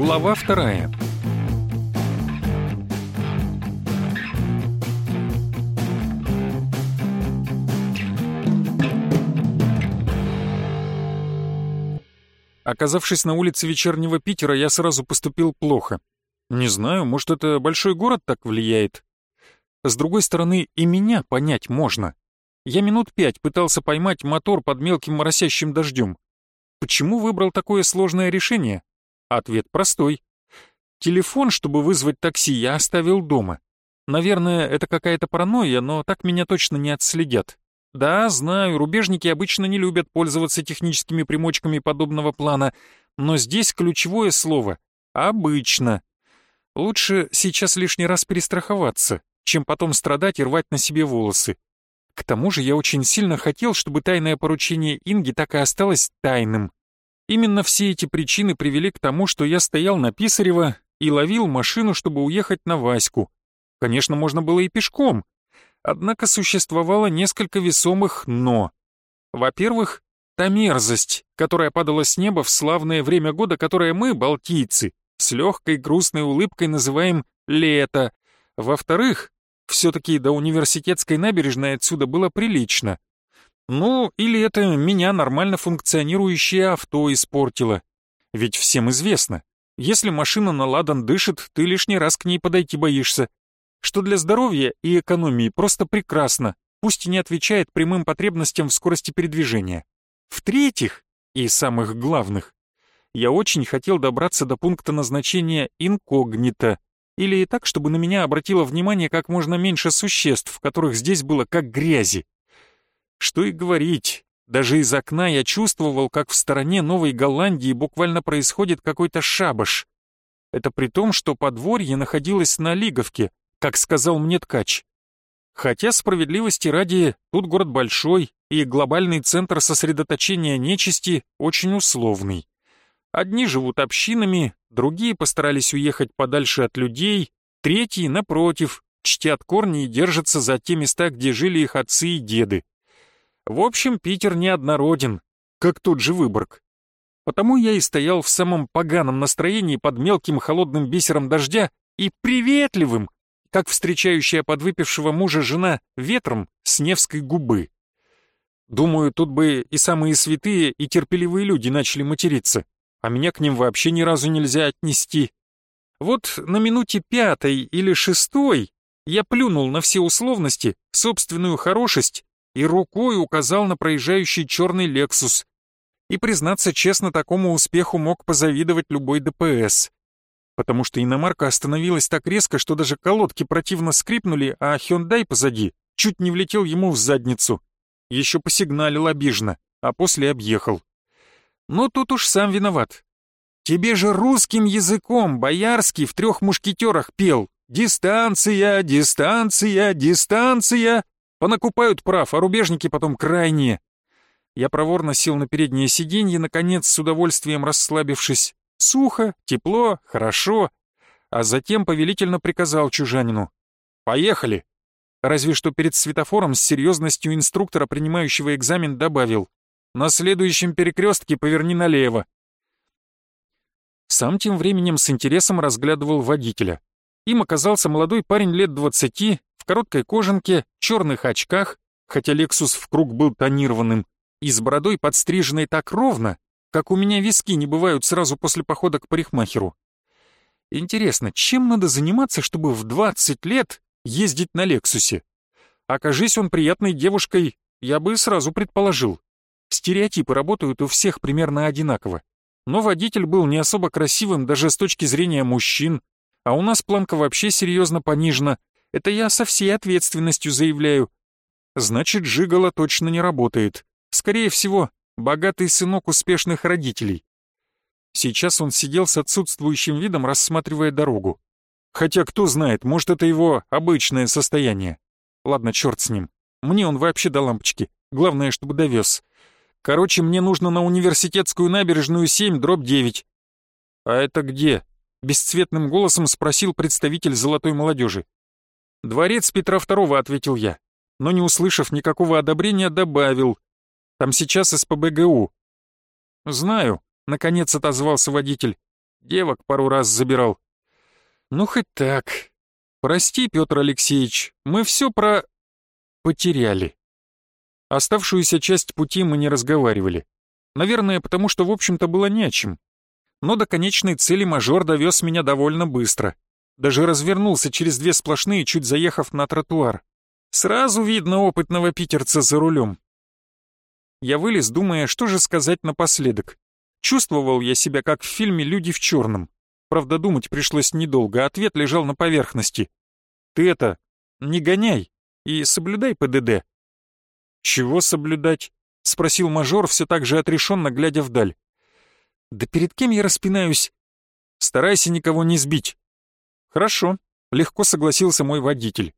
Глава вторая. Оказавшись на улице вечернего Питера, я сразу поступил плохо. Не знаю, может, это большой город так влияет. С другой стороны, и меня понять можно. Я минут пять пытался поймать мотор под мелким моросящим дождем. Почему выбрал такое сложное решение? Ответ простой. Телефон, чтобы вызвать такси, я оставил дома. Наверное, это какая-то паранойя, но так меня точно не отследят. Да, знаю, рубежники обычно не любят пользоваться техническими примочками подобного плана, но здесь ключевое слово «обычно». Лучше сейчас лишний раз перестраховаться, чем потом страдать и рвать на себе волосы. К тому же я очень сильно хотел, чтобы тайное поручение Инги так и осталось тайным. Именно все эти причины привели к тому, что я стоял на Писарева и ловил машину, чтобы уехать на Ваську. Конечно, можно было и пешком. Однако существовало несколько весомых «но». Во-первых, та мерзость, которая падала с неба в славное время года, которое мы, балтийцы, с легкой грустной улыбкой называем «лето». Во-вторых, все-таки до университетской набережной отсюда было прилично. Ну, или это меня нормально функционирующее авто испортило. Ведь всем известно, если машина на ладан дышит, ты лишний раз к ней подойти боишься. Что для здоровья и экономии просто прекрасно, пусть и не отвечает прямым потребностям в скорости передвижения. В-третьих, и самых главных, я очень хотел добраться до пункта назначения инкогнито, или и так, чтобы на меня обратило внимание как можно меньше существ, которых здесь было как грязи. Что и говорить, даже из окна я чувствовал, как в стороне Новой Голландии буквально происходит какой-то шабаш. Это при том, что подворье находилось на Лиговке, как сказал мне ткач. Хотя справедливости ради, тут город большой, и глобальный центр сосредоточения нечисти очень условный. Одни живут общинами, другие постарались уехать подальше от людей, третьи, напротив, чтят корни и держатся за те места, где жили их отцы и деды. В общем, Питер неоднороден, как тот же Выборг. Потому я и стоял в самом поганом настроении под мелким холодным бисером дождя и приветливым, как встречающая подвыпившего мужа жена ветром с Невской губы. Думаю, тут бы и самые святые, и терпеливые люди начали материться а меня к ним вообще ни разу нельзя отнести. Вот на минуте пятой или шестой я плюнул на все условности, собственную хорошесть и рукой указал на проезжающий черный «Лексус». И, признаться честно, такому успеху мог позавидовать любой ДПС. Потому что иномарка остановилась так резко, что даже колодки противно скрипнули, а Hyundai позади чуть не влетел ему в задницу. Еще посигналил обиженно, а после объехал. Но тут уж сам виноват. Тебе же русским языком Боярский в трех мушкетерах пел. Дистанция, дистанция, дистанция. Понакупают прав, а рубежники потом крайние. Я проворно сел на переднее сиденье, наконец, с удовольствием расслабившись. Сухо, тепло, хорошо. А затем повелительно приказал чужанину. «Поехали!» Разве что перед светофором с серьезностью инструктора, принимающего экзамен, добавил. На следующем перекрестке поверни налево». Сам тем временем с интересом разглядывал водителя. Им оказался молодой парень лет двадцати, в короткой кожанке, черных очках, хотя «Лексус» в круг был тонированным, и с бородой подстриженной так ровно, как у меня виски не бывают сразу после похода к парикмахеру. Интересно, чем надо заниматься, чтобы в 20 лет ездить на «Лексусе»? Окажись он приятной девушкой, я бы сразу предположил. Стереотипы работают у всех примерно одинаково. Но водитель был не особо красивым даже с точки зрения мужчин, а у нас планка вообще серьезно понижена. Это я со всей ответственностью заявляю. Значит, Жигала точно не работает. Скорее всего, богатый сынок успешных родителей. Сейчас он сидел с отсутствующим видом, рассматривая дорогу. Хотя, кто знает, может, это его обычное состояние. Ладно, черт с ним. Мне он вообще до лампочки. Главное, чтобы довез. Короче, мне нужно на университетскую набережную 7, дробь 9. А это где? Бесцветным голосом спросил представитель золотой молодежи. «Дворец Петра II», — ответил я, но не услышав никакого одобрения, добавил. «Там сейчас СПБГУ». «Знаю», — наконец отозвался водитель. девок пару раз забирал. Ну, хоть так. Прости, Петр Алексеевич, мы все про... потеряли. Оставшуюся часть пути мы не разговаривали. Наверное, потому что, в общем-то, было не о чем. Но до конечной цели мажор довез меня довольно быстро. Даже развернулся через две сплошные, чуть заехав на тротуар. Сразу видно опытного питерца за рулем. Я вылез, думая, что же сказать напоследок. Чувствовал я себя, как в фильме «Люди в черном». Правда, думать пришлось недолго, ответ лежал на поверхности. «Ты это, не гоняй и соблюдай ПДД». «Чего соблюдать?» — спросил мажор, все так же отрешенно, глядя вдаль. «Да перед кем я распинаюсь?» «Старайся никого не сбить». «Хорошо», — легко согласился мой водитель.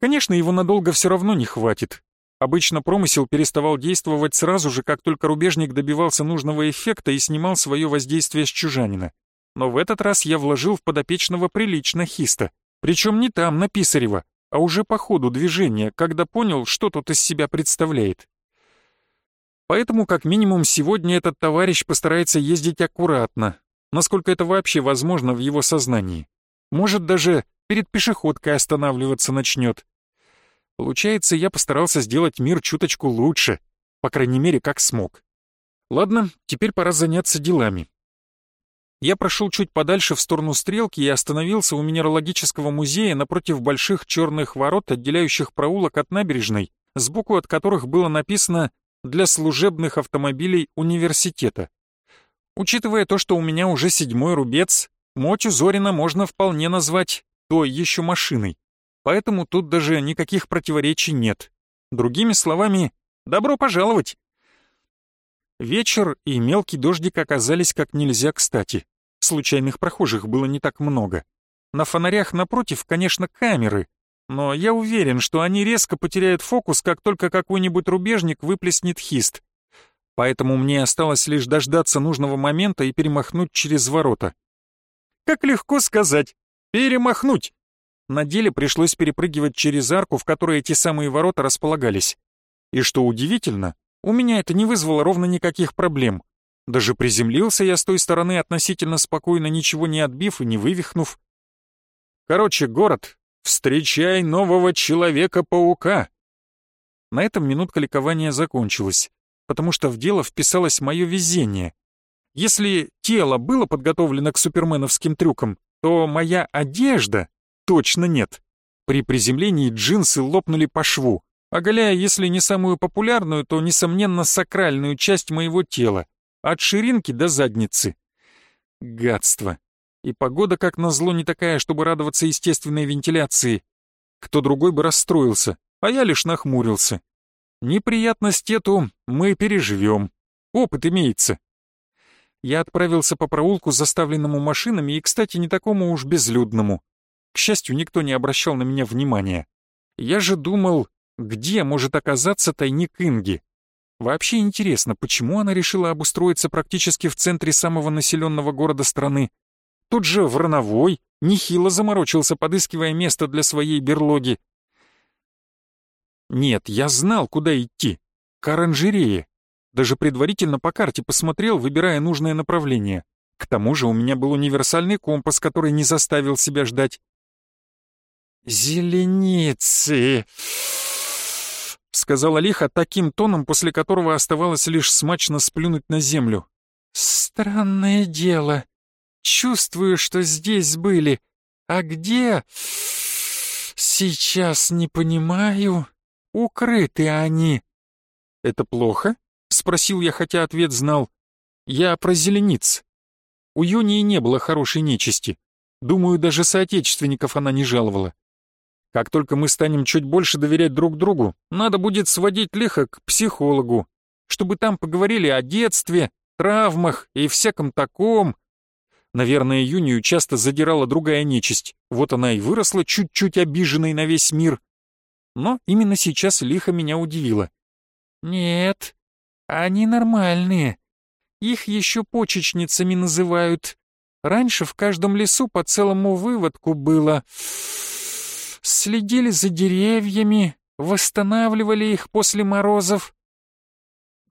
Конечно, его надолго все равно не хватит. Обычно промысел переставал действовать сразу же, как только рубежник добивался нужного эффекта и снимал свое воздействие с чужанина. Но в этот раз я вложил в подопечного прилично хиста. Причем не там, на Писарева, а уже по ходу движения, когда понял, что тот из себя представляет. Поэтому, как минимум, сегодня этот товарищ постарается ездить аккуратно, насколько это вообще возможно в его сознании. Может, даже перед пешеходкой останавливаться начнет. Получается, я постарался сделать мир чуточку лучше, по крайней мере, как смог. Ладно, теперь пора заняться делами. Я прошел чуть подальше в сторону стрелки и остановился у Минералогического музея напротив больших черных ворот, отделяющих проулок от набережной, сбоку от которых было написано «Для служебных автомобилей университета». Учитывая то, что у меня уже седьмой рубец, Мотю Зорина можно вполне назвать той еще машиной, поэтому тут даже никаких противоречий нет. Другими словами, добро пожаловать! Вечер и мелкий дождик оказались как нельзя кстати. Случайных прохожих было не так много. На фонарях напротив, конечно, камеры, но я уверен, что они резко потеряют фокус, как только какой-нибудь рубежник выплеснет хист. Поэтому мне осталось лишь дождаться нужного момента и перемахнуть через ворота. Как легко сказать «перемахнуть». На деле пришлось перепрыгивать через арку, в которой эти самые ворота располагались. И что удивительно, у меня это не вызвало ровно никаких проблем. Даже приземлился я с той стороны относительно спокойно, ничего не отбив и не вывихнув. Короче, город, встречай нового Человека-паука. На этом минутка ликования закончилась, потому что в дело вписалось мое везение. Если тело было подготовлено к суперменовским трюкам, то моя одежда точно нет. При приземлении джинсы лопнули по шву, оголяя, если не самую популярную, то, несомненно, сакральную часть моего тела, от ширинки до задницы. Гадство. И погода, как назло, не такая, чтобы радоваться естественной вентиляции. Кто другой бы расстроился, а я лишь нахмурился. Неприятность эту мы переживем. Опыт имеется. Я отправился по проулку, заставленному машинами, и, кстати, не такому уж безлюдному. К счастью, никто не обращал на меня внимания. Я же думал, где может оказаться тайник Инги? Вообще интересно, почему она решила обустроиться практически в центре самого населенного города страны? Тут же Врановой нехило заморочился, подыскивая место для своей берлоги. Нет, я знал, куда идти. К оранжерее. Даже предварительно по карте посмотрел, выбирая нужное направление. К тому же у меня был универсальный компас, который не заставил себя ждать. «Зеленицы!» — сказала лихо таким тоном, после которого оставалось лишь смачно сплюнуть на землю. «Странное дело. Чувствую, что здесь были. А где? Сейчас не понимаю. Укрыты они». «Это плохо?» — спросил я, хотя ответ знал. «Я про зелениц. У Юнии не было хорошей нечисти. Думаю, даже соотечественников она не жаловала. Как только мы станем чуть больше доверять друг другу, надо будет сводить лихо к психологу, чтобы там поговорили о детстве, травмах и всяком таком. Наверное, Юнию часто задирала другая нечисть, вот она и выросла чуть-чуть обиженной на весь мир. Но именно сейчас лихо меня удивило. «Нет, они нормальные. Их еще почечницами называют. Раньше в каждом лесу по целому выводку было...» следили за деревьями, восстанавливали их после морозов.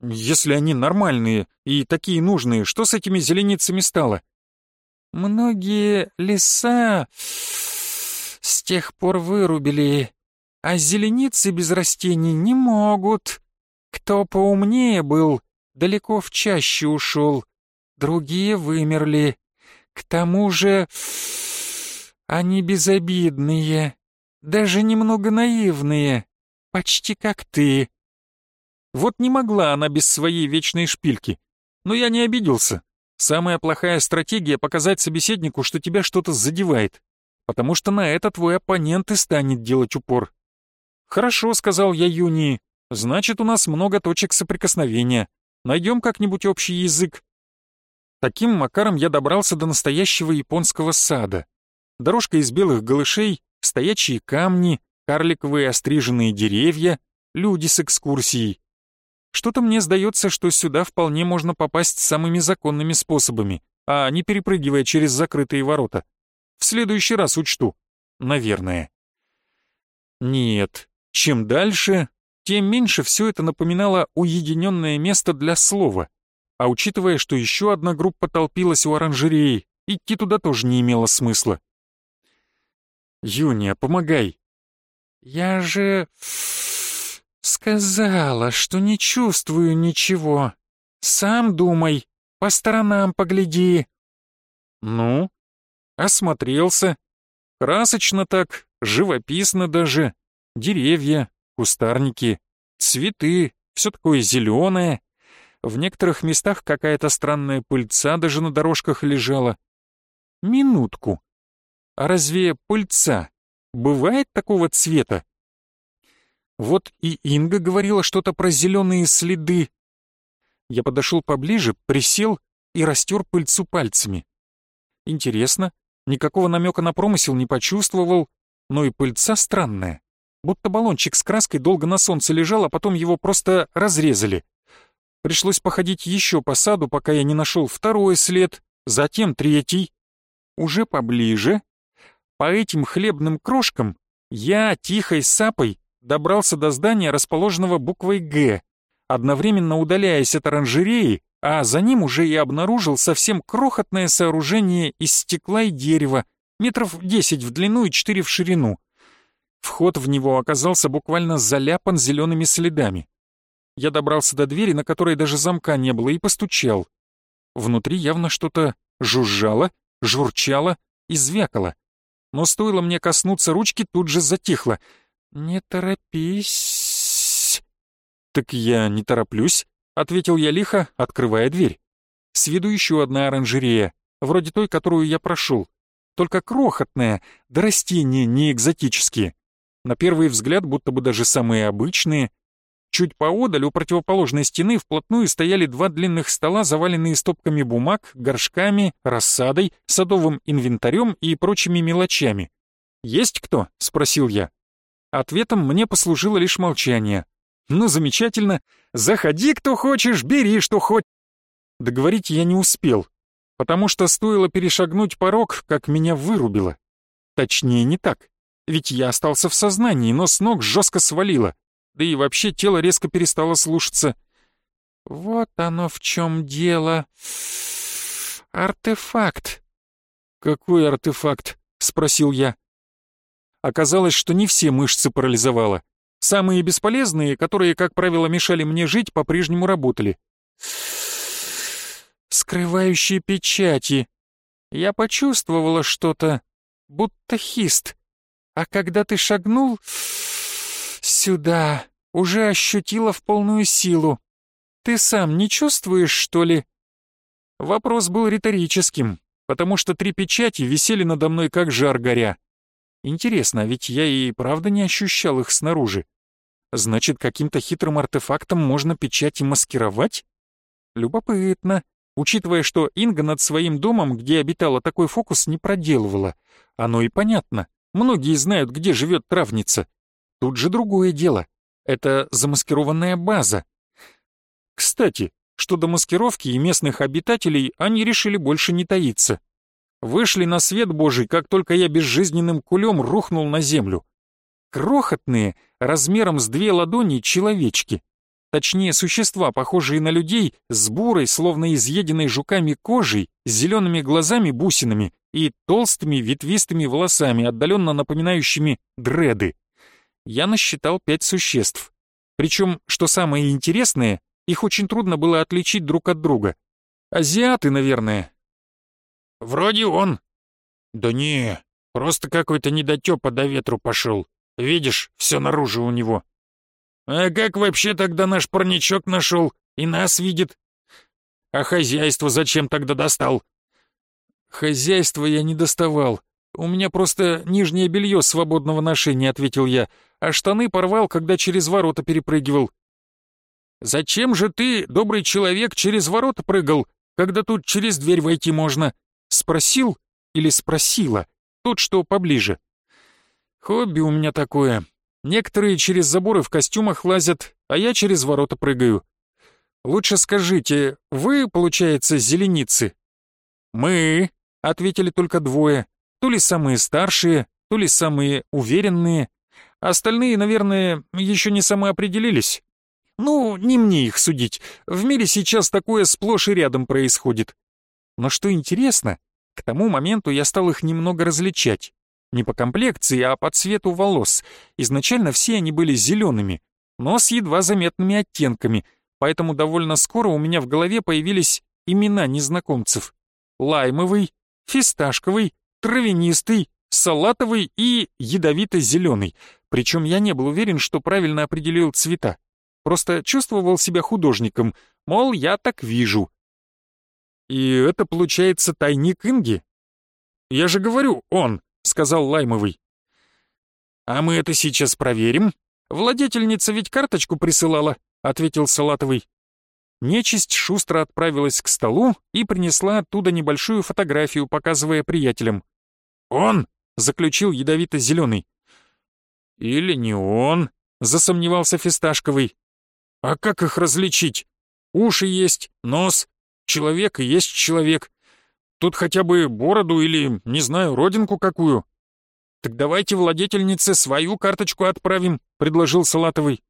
Если они нормальные и такие нужные, что с этими зеленицами стало? Многие леса с тех пор вырубили, а зеленицы без растений не могут. Кто поумнее был, далеко в чаще ушел, другие вымерли. К тому же они безобидные, даже немного наивные, почти как ты. Вот не могла она без своей вечной шпильки. Но я не обиделся. Самая плохая стратегия — показать собеседнику, что тебя что-то задевает, потому что на это твой оппонент и станет делать упор. «Хорошо», — сказал я Юнии, — «значит, у нас много точек соприкосновения. Найдем как-нибудь общий язык». Таким макаром я добрался до настоящего японского сада. Дорожка из белых голышей, стоячие камни, карликовые остриженные деревья, люди с экскурсией. Что-то мне сдается, что сюда вполне можно попасть самыми законными способами, а не перепрыгивая через закрытые ворота. В следующий раз учту. Наверное. Нет, чем дальше, тем меньше все это напоминало уединенное место для слова. А учитывая, что еще одна группа толпилась у оранжереи, идти туда тоже не имело смысла. «Юния, помогай!» «Я же...» «Сказала, что не чувствую ничего. Сам думай, по сторонам погляди». «Ну?» Осмотрелся. Красочно так, живописно даже. Деревья, кустарники, цветы, все такое зеленое. В некоторых местах какая-то странная пыльца даже на дорожках лежала. Минутку. А разве пыльца бывает такого цвета? Вот и Инга говорила что-то про зеленые следы. Я подошел поближе, присел и растер пыльцу пальцами. Интересно, никакого намека на промысел не почувствовал, но и пыльца странная. Будто баллончик с краской долго на солнце лежал, а потом его просто разрезали. Пришлось походить еще по саду, пока я не нашел второй след, затем третий. Уже поближе. По этим хлебным крошкам я тихой сапой добрался до здания, расположенного буквой «Г», одновременно удаляясь от оранжереи, а за ним уже и обнаружил совсем крохотное сооружение из стекла и дерева, метров десять в длину и четыре в ширину. Вход в него оказался буквально заляпан зелеными следами. Я добрался до двери, на которой даже замка не было, и постучал. Внутри явно что-то жужжало, журчало и звякало. Но стоило мне коснуться ручки, тут же затихло — «Не торопись». «Так я не тороплюсь», — ответил я лихо, открывая дверь. С виду еще одна оранжерея, вроде той, которую я прошел. Только крохотная, да растения не экзотические. На первый взгляд будто бы даже самые обычные. Чуть поодаль у противоположной стены вплотную стояли два длинных стола, заваленные стопками бумаг, горшками, рассадой, садовым инвентарем и прочими мелочами. «Есть кто?» — спросил я. Ответом мне послужило лишь молчание. «Ну, замечательно. Заходи, кто хочешь, бери, что хочешь». Договорить я не успел, потому что стоило перешагнуть порог, как меня вырубило. Точнее, не так. Ведь я остался в сознании, но с ног жестко свалило. Да и вообще тело резко перестало слушаться. «Вот оно в чем дело. Артефакт». «Какой артефакт?» — спросил я. Оказалось, что не все мышцы парализовало. Самые бесполезные, которые, как правило, мешали мне жить, по-прежнему работали. Скрывающие печати. Я почувствовала что-то, будто хист. А когда ты шагнул сюда, уже ощутила в полную силу. Ты сам не чувствуешь, что ли? Вопрос был риторическим, потому что три печати висели надо мной как жар горя. Интересно, а ведь я и правда не ощущал их снаружи. Значит, каким-то хитрым артефактом можно печати маскировать? Любопытно, учитывая, что Инга над своим домом, где обитала такой фокус, не проделывала. Оно и понятно. Многие знают, где живет травница. Тут же другое дело. Это замаскированная база. Кстати, что до маскировки и местных обитателей, они решили больше не таиться вышли на свет Божий, как только я безжизненным кулем рухнул на землю. Крохотные, размером с две ладони, человечки. Точнее существа, похожие на людей, с бурой, словно изъеденной жуками кожей, зелеными глазами-бусинами и толстыми ветвистыми волосами, отдаленно напоминающими дреды. Я насчитал пять существ. Причем, что самое интересное, их очень трудно было отличить друг от друга. Азиаты, наверное. «Вроде он». «Да не, просто какой-то недотёпа до ветру пошел. Видишь, все наружу у него». «А как вообще тогда наш парничок нашел и нас видит?» «А хозяйство зачем тогда достал?» «Хозяйство я не доставал. У меня просто нижнее белье свободного ношения», — ответил я, «а штаны порвал, когда через ворота перепрыгивал». «Зачем же ты, добрый человек, через ворота прыгал, когда тут через дверь войти можно?» Спросил или спросила, тот, что поближе. «Хобби у меня такое. Некоторые через заборы в костюмах лазят, а я через ворота прыгаю. Лучше скажите, вы, получается, зеленицы?» «Мы», — ответили только двое, то ли самые старшие, то ли самые уверенные. Остальные, наверное, еще не самоопределились. Ну, не мне их судить. В мире сейчас такое сплошь и рядом происходит. Но что интересно, к тому моменту я стал их немного различать. Не по комплекции, а по цвету волос. Изначально все они были зелеными, но с едва заметными оттенками, поэтому довольно скоро у меня в голове появились имена незнакомцев. Лаймовый, фисташковый, травянистый, салатовый и ядовито-зеленый. Причем я не был уверен, что правильно определил цвета. Просто чувствовал себя художником, мол, я так вижу. И это получается тайник Инги? Я же говорю, он, сказал Лаймовый. А мы это сейчас проверим. Владетельница ведь карточку присылала, ответил Салатовый. Нечисть шустро отправилась к столу и принесла оттуда небольшую фотографию, показывая приятелям. «Он!» — заключил ядовито-зеленый. «Или не он?» — засомневался Фисташковый. А как их различить? Уши есть, нос, человек и есть человек. Тут хотя бы бороду или, не знаю, родинку какую. Так давайте владетельнице свою карточку отправим, предложил Салатовый.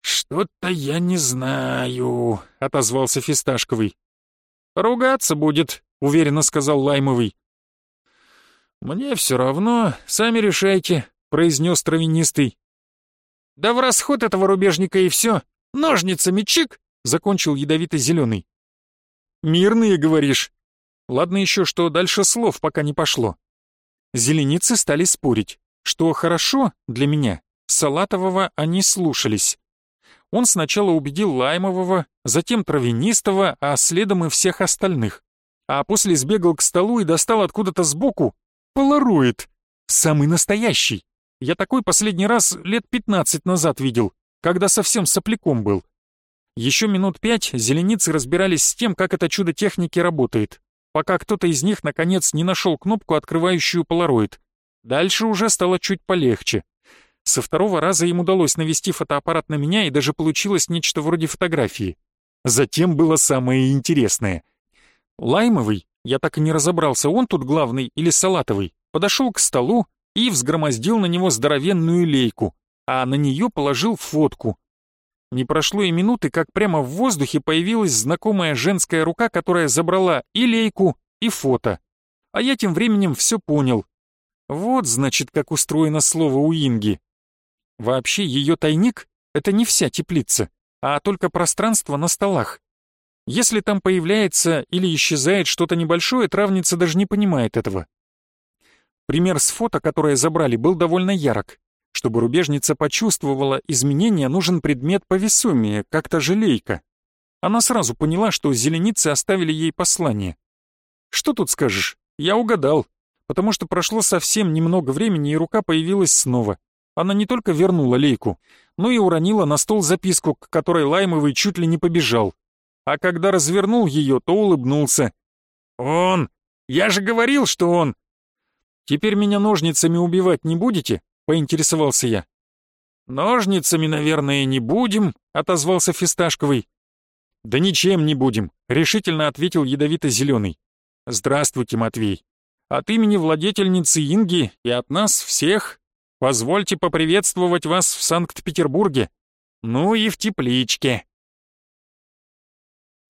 Что-то я не знаю, отозвался Фисташковый. Ругаться будет, уверенно сказал Лаймовый. Мне все равно, сами решайте, произнес травянистый. Да в расход этого рубежника и все. Ножницами чик, закончил ядовито-зеленый. Мирные, говоришь? Ладно еще, что дальше слов пока не пошло. Зеленицы стали спорить, что хорошо для меня, Салатового они слушались. Он сначала убедил Лаймового, затем Травянистого, а следом и всех остальных. А после сбегал к столу и достал откуда-то сбоку полароид, самый настоящий. Я такой последний раз лет 15 назад видел, когда совсем сопляком был. Еще минут пять зеленицы разбирались с тем, как это чудо техники работает, пока кто-то из них, наконец, не нашел кнопку, открывающую полароид. Дальше уже стало чуть полегче. Со второго раза им удалось навести фотоаппарат на меня, и даже получилось нечто вроде фотографии. Затем было самое интересное. Лаймовый, я так и не разобрался, он тут главный или салатовый, подошел к столу, и взгромоздил на него здоровенную лейку, а на нее положил фотку. Не прошло и минуты, как прямо в воздухе появилась знакомая женская рука, которая забрала и лейку, и фото. А я тем временем все понял. Вот, значит, как устроено слово у Инги. Вообще, ее тайник — это не вся теплица, а только пространство на столах. Если там появляется или исчезает что-то небольшое, травница даже не понимает этого. Пример с фото, которое забрали, был довольно ярок. Чтобы рубежница почувствовала изменения, нужен предмет повесомее, как-то желейка. Она сразу поняла, что зеленицы оставили ей послание. Что тут скажешь? Я угадал. Потому что прошло совсем немного времени, и рука появилась снова. Она не только вернула лейку, но и уронила на стол записку, к которой Лаймовый чуть ли не побежал. А когда развернул ее, то улыбнулся. «Он! Я же говорил, что он!» «Теперь меня ножницами убивать не будете?» — поинтересовался я. «Ножницами, наверное, не будем», — отозвался Фисташковый. «Да ничем не будем», — решительно ответил ядовито-зеленый. «Здравствуйте, Матвей. От имени владетельницы Инги и от нас всех позвольте поприветствовать вас в Санкт-Петербурге. Ну и в тепличке.